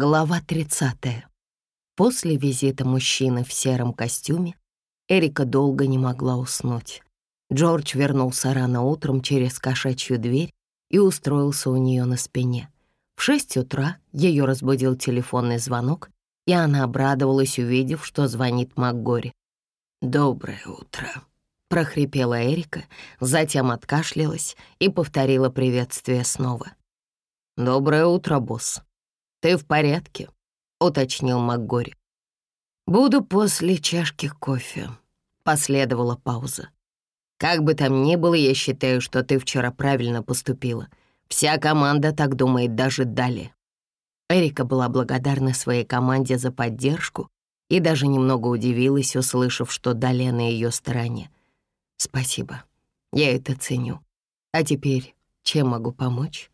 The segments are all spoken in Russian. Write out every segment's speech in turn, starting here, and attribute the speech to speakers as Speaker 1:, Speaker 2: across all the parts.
Speaker 1: Глава 30. После визита мужчины в сером костюме Эрика долго не могла уснуть. Джордж вернулся рано утром через кошачью дверь и устроился у нее на спине. В шесть утра ее разбудил телефонный звонок, и она обрадовалась, увидев, что звонит МакГори. «Доброе утро», — прохрипела Эрика, затем откашлялась и повторила приветствие снова. «Доброе утро, босс», «Ты в порядке?» — уточнил МакГори. «Буду после чашки кофе», — последовала пауза. «Как бы там ни было, я считаю, что ты вчера правильно поступила. Вся команда так думает даже далее». Эрика была благодарна своей команде за поддержку и даже немного удивилась, услышав, что Дале на ее стороне. «Спасибо, я это ценю. А теперь чем могу помочь?»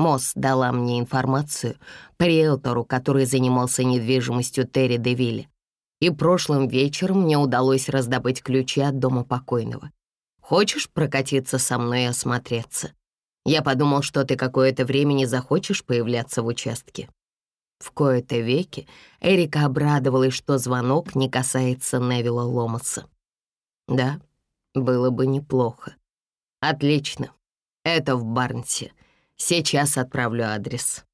Speaker 1: Мосс дала мне информацию по риэлтору, который занимался недвижимостью Терри Девилли. И прошлым вечером мне удалось раздобыть ключи от дома покойного. Хочешь прокатиться со мной и осмотреться? Я подумал, что ты какое-то время не захочешь появляться в участке. В кои-то веки Эрика обрадовалась, что звонок не касается Невилла Ломаса. Да, было бы неплохо. Отлично. Это в Барнсе. Сейчас отправлю адрес».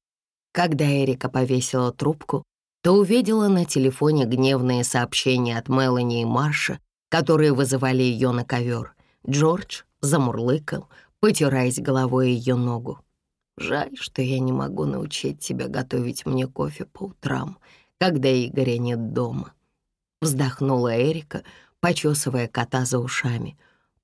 Speaker 1: Когда Эрика повесила трубку, то увидела на телефоне гневные сообщения от Мелани и Марша, которые вызывали ее на ковер. Джордж замурлыкал, потираясь головой ее ногу. «Жаль, что я не могу научить тебя готовить мне кофе по утрам, когда Игоря нет дома». Вздохнула Эрика, почесывая кота за ушами.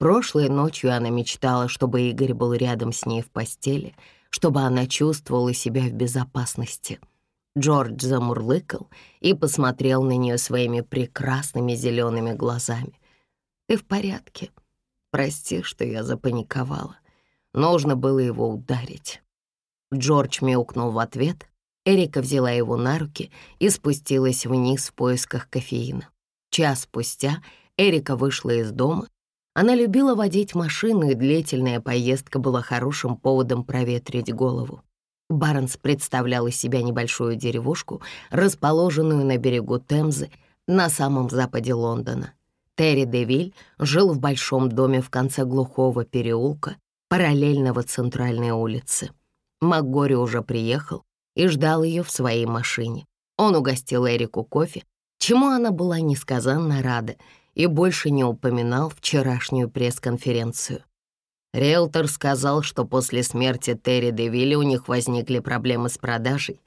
Speaker 1: Прошлой ночью она мечтала, чтобы Игорь был рядом с ней в постели, чтобы она чувствовала себя в безопасности. Джордж замурлыкал и посмотрел на нее своими прекрасными зелеными глазами. «Ты в порядке? Прости, что я запаниковала. Нужно было его ударить». Джордж мяукнул в ответ. Эрика взяла его на руки и спустилась вниз в поисках кофеина. Час спустя Эрика вышла из дома она любила водить машину, и длительная поездка была хорошим поводом проветрить голову. Барнс представлял из себя небольшую деревушку, расположенную на берегу Темзы на самом западе Лондона. Терри Девиль жил в большом доме в конце глухого переулка, параллельного центральной улице. МакГори уже приехал и ждал ее в своей машине. Он угостил Эрику кофе, чему она была несказанно рада — и больше не упоминал вчерашнюю пресс-конференцию. Риэлтор сказал, что после смерти Терри Девилли у них возникли проблемы с продажей.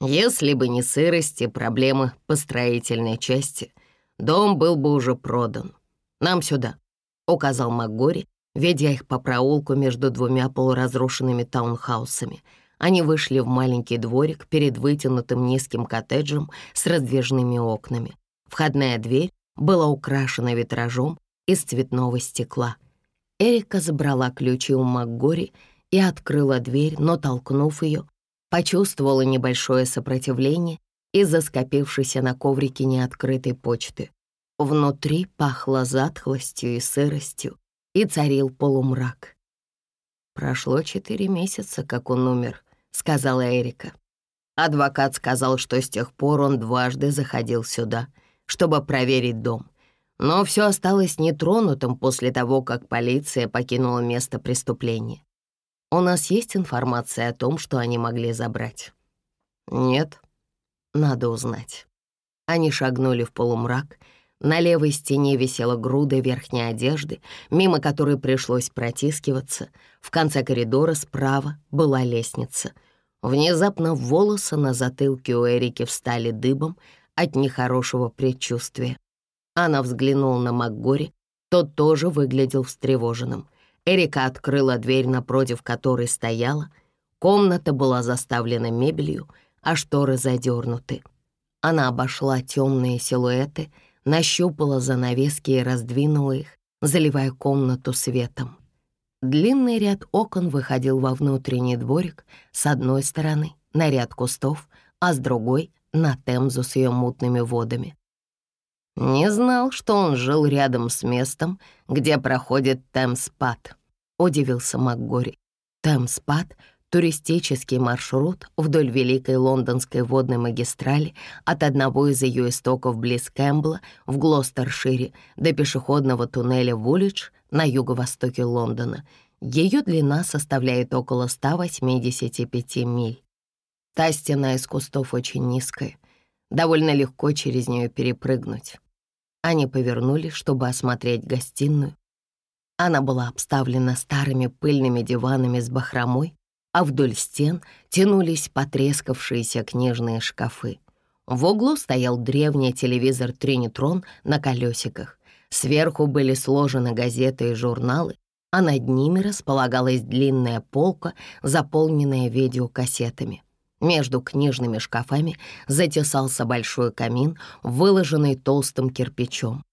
Speaker 1: Если бы не сырость и проблемы по строительной части, дом был бы уже продан. «Нам сюда», — указал МакГори, ведя их по проулку между двумя полуразрушенными таунхаусами. Они вышли в маленький дворик перед вытянутым низким коттеджем с раздвижными окнами. Входная дверь была украшена витражом из цветного стекла. Эрика забрала ключи у МакГори и открыла дверь, но, толкнув ее, почувствовала небольшое сопротивление из-за скопившейся на коврике неоткрытой почты. Внутри пахло затхлостью и сыростью, и царил полумрак. «Прошло четыре месяца, как он умер», — сказала Эрика. Адвокат сказал, что с тех пор он дважды заходил сюда — чтобы проверить дом. Но все осталось нетронутым после того, как полиция покинула место преступления. У нас есть информация о том, что они могли забрать? Нет. Надо узнать. Они шагнули в полумрак. На левой стене висела груда верхней одежды, мимо которой пришлось протискиваться. В конце коридора справа была лестница. Внезапно волосы на затылке у Эрики встали дыбом, от нехорошего предчувствия. Она взглянула на МакГори, тот тоже выглядел встревоженным. Эрика открыла дверь, напротив которой стояла. Комната была заставлена мебелью, а шторы задернуты. Она обошла темные силуэты, нащупала занавески и раздвинула их, заливая комнату светом. Длинный ряд окон выходил во внутренний дворик с одной стороны, на ряд кустов, а с другой на Темзу с ее мутными водами. Не знал, что он жил рядом с местом, где проходит Темспад, удивился МакГори. Темспад — туристический маршрут вдоль Великой Лондонской водной магистрали от одного из ее истоков близ Кэмпбелла в Глостершире до пешеходного туннеля Вулидж на юго-востоке Лондона. Ее длина составляет около 185 миль. Та стена из кустов очень низкая, довольно легко через нее перепрыгнуть. Они повернули, чтобы осмотреть гостиную. Она была обставлена старыми пыльными диванами с бахромой, а вдоль стен тянулись потрескавшиеся книжные шкафы. В углу стоял древний телевизор «Тринитрон» на колесиках. Сверху были сложены газеты и журналы, а над ними располагалась длинная полка, заполненная видеокассетами. Между книжными шкафами затесался большой камин, выложенный толстым кирпичом.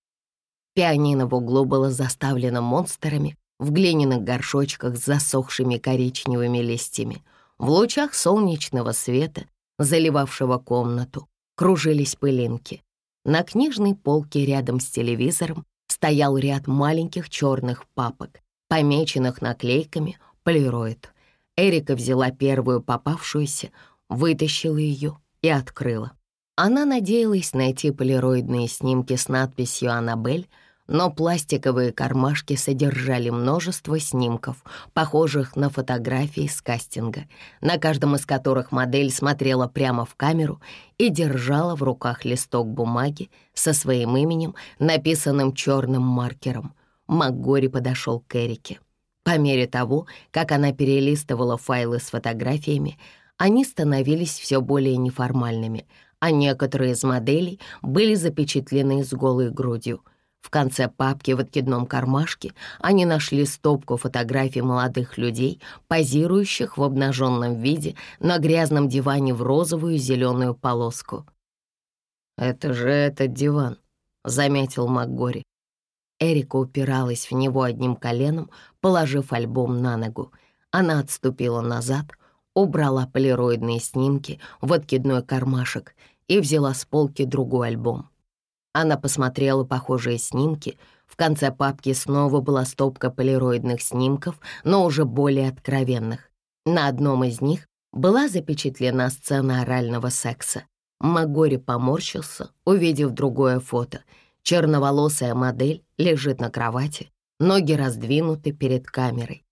Speaker 1: Пианино в углу было заставлено монстрами, в глиняных горшочках с засохшими коричневыми листьями. В лучах солнечного света, заливавшего комнату, кружились пылинки. На книжной полке рядом с телевизором стоял ряд маленьких черных папок, помеченных наклейками «Полироид». Эрика взяла первую попавшуюся, вытащила ее и открыла. Она надеялась найти полироидные снимки с надписью «Аннабель», но пластиковые кармашки содержали множество снимков, похожих на фотографии с кастинга, на каждом из которых модель смотрела прямо в камеру и держала в руках листок бумаги со своим именем, написанным черным маркером. МакГори подошел к Эрике. По мере того, как она перелистывала файлы с фотографиями, они становились все более неформальными, а некоторые из моделей были запечатлены с голой грудью — в конце папки в откидном кармашке они нашли стопку фотографий молодых людей, позирующих в обнаженном виде на грязном диване в розовую зеленую полоску. «Это же этот диван», — заметил МакГори. Эрика упиралась в него одним коленом, положив альбом на ногу. Она отступила назад, убрала полироидные снимки в откидной кармашек и взяла с полки другой альбом. Она посмотрела похожие снимки. В конце папки снова была стопка полироидных снимков, но уже более откровенных. На одном из них была запечатлена сцена орального секса. Магори поморщился, увидев другое фото. Черноволосая модель лежит на кровати, ноги раздвинуты перед камерой.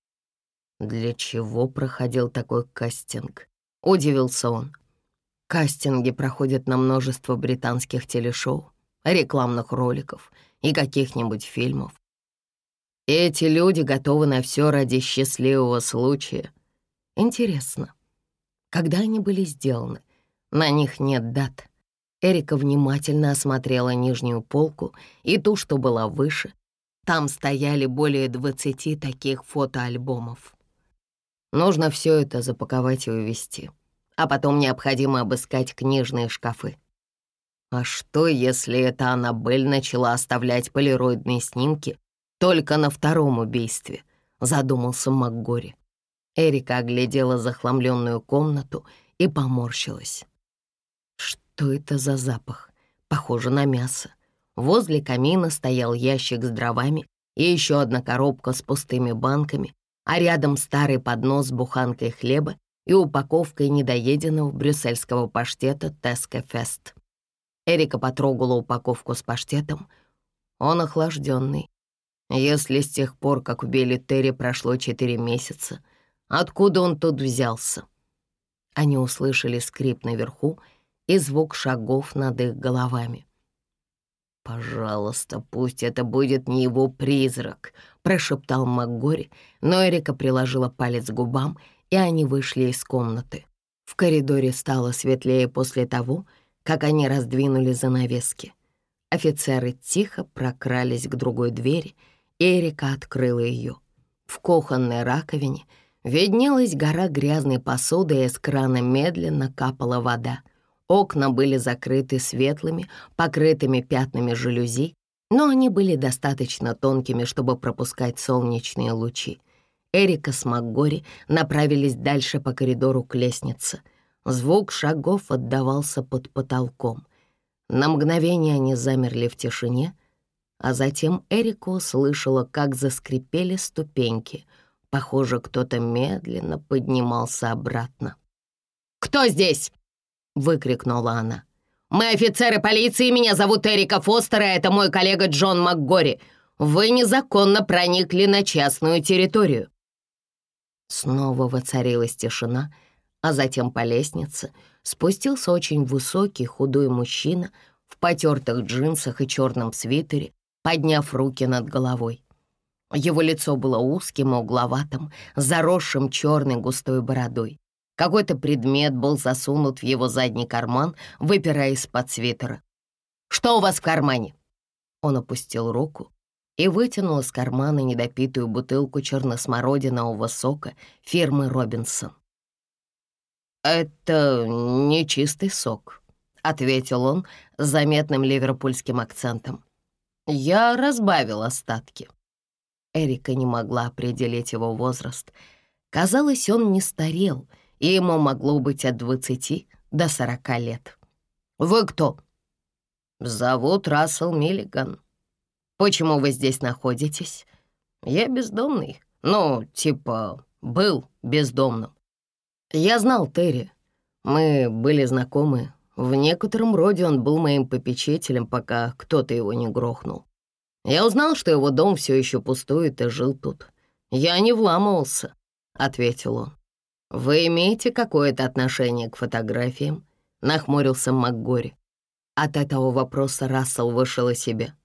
Speaker 1: «Для чего проходил такой кастинг?» — удивился он. Кастинги проходят на множество британских телешоу рекламных роликов и каких-нибудь фильмов. Эти люди готовы на все ради счастливого случая. Интересно, когда они были сделаны? На них нет дат. Эрика внимательно осмотрела нижнюю полку и ту, что была выше. Там стояли более 20 таких фотоальбомов. Нужно все это запаковать и увезти. А потом необходимо обыскать книжные шкафы. А что, если это Аннабель начала оставлять полироидные снимки только на втором убийстве? Задумался МакГори. Эрика оглядела захламленную комнату и поморщилась. Что это за запах? Похоже на мясо. Возле камина стоял ящик с дровами и еще одна коробка с пустыми банками, а рядом старый поднос с буханкой хлеба и упаковкой недоеденного брюссельского паштета «Теско Фест». Эрика потрогала упаковку с паштетом. Он охлажденный. Если с тех пор, как убили Терри, прошло четыре месяца, откуда он тут взялся? Они услышали скрип наверху и звук шагов над их головами. «Пожалуйста, пусть это будет не его призрак», — прошептал МакГори, но Эрика приложила палец к губам, и они вышли из комнаты. В коридоре стало светлее после того, как они раздвинули занавески. Офицеры тихо прокрались к другой двери, и Эрика открыла ее. В кухонной раковине виднелась гора грязной посуды, и из крана медленно капала вода. Окна были закрыты светлыми, покрытыми пятнами жалюзи, но они были достаточно тонкими, чтобы пропускать солнечные лучи. Эрика с МакГори направились дальше по коридору к лестнице — Звук шагов отдавался под потолком. На мгновение они замерли в тишине, а затем Эрика услышала, как заскрипели ступеньки. Похоже, кто-то медленно поднимался обратно. «Кто здесь?» — выкрикнула она. «Мы офицеры полиции, меня зовут Эрика Фостер, а это мой коллега Джон МакГори. Вы незаконно проникли на частную территорию». Снова воцарилась тишина, а затем по лестнице спустился очень высокий худой мужчина в потертых джинсах и черном свитере, подняв руки над головой. Его лицо было узким и угловатым, заросшим черной густой бородой. Какой-то предмет был засунут в его задний карман, выпирая из-под свитера. «Что у вас в кармане?» Он опустил руку и вытянул из кармана недопитую бутылку черносмородинового сока фирмы «Робинсон». «Это не чистый сок», — ответил он с заметным ливерпульским акцентом. «Я разбавил остатки». Эрика не могла определить его возраст. Казалось, он не старел, и ему могло быть от двадцати до сорока лет. «Вы кто?» «Зовут Рассел Миллиган». «Почему вы здесь находитесь?» «Я бездомный. Ну, типа, был бездомным». «Я знал Терри. Мы были знакомы. В некотором роде он был моим попечителем, пока кто-то его не грохнул. Я узнал, что его дом все еще пустует и жил тут. Я не вламывался, — ответил он. «Вы имеете какое-то отношение к фотографиям?» — нахмурился МакГори. От этого вопроса Рассел вышел из себя.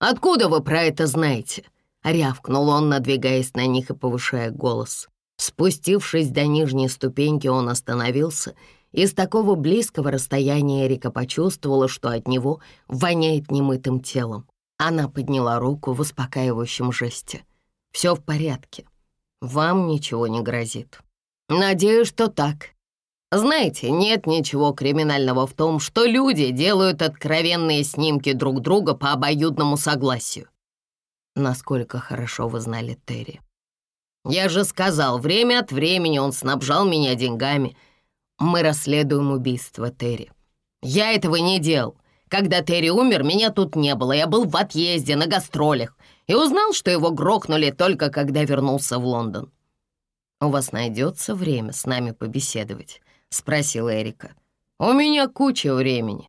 Speaker 1: «Откуда вы про это знаете?» — рявкнул он, надвигаясь на них и повышая голос. Спустившись до нижней ступеньки, он остановился, и с такого близкого расстояния Эрика почувствовала, что от него воняет немытым телом. Она подняла руку в успокаивающем жесте. «Все в порядке. Вам ничего не грозит». «Надеюсь, что так. Знаете, нет ничего криминального в том, что люди делают откровенные снимки друг друга по обоюдному согласию». «Насколько хорошо вы знали Терри?» «Я же сказал, время от времени он снабжал меня деньгами. Мы расследуем убийство Терри. Я этого не делал. Когда Терри умер, меня тут не было. Я был в отъезде, на гастролях. И узнал, что его грохнули только когда вернулся в Лондон. «У вас найдется время с нами побеседовать?» — спросил Эрика. «У меня куча времени.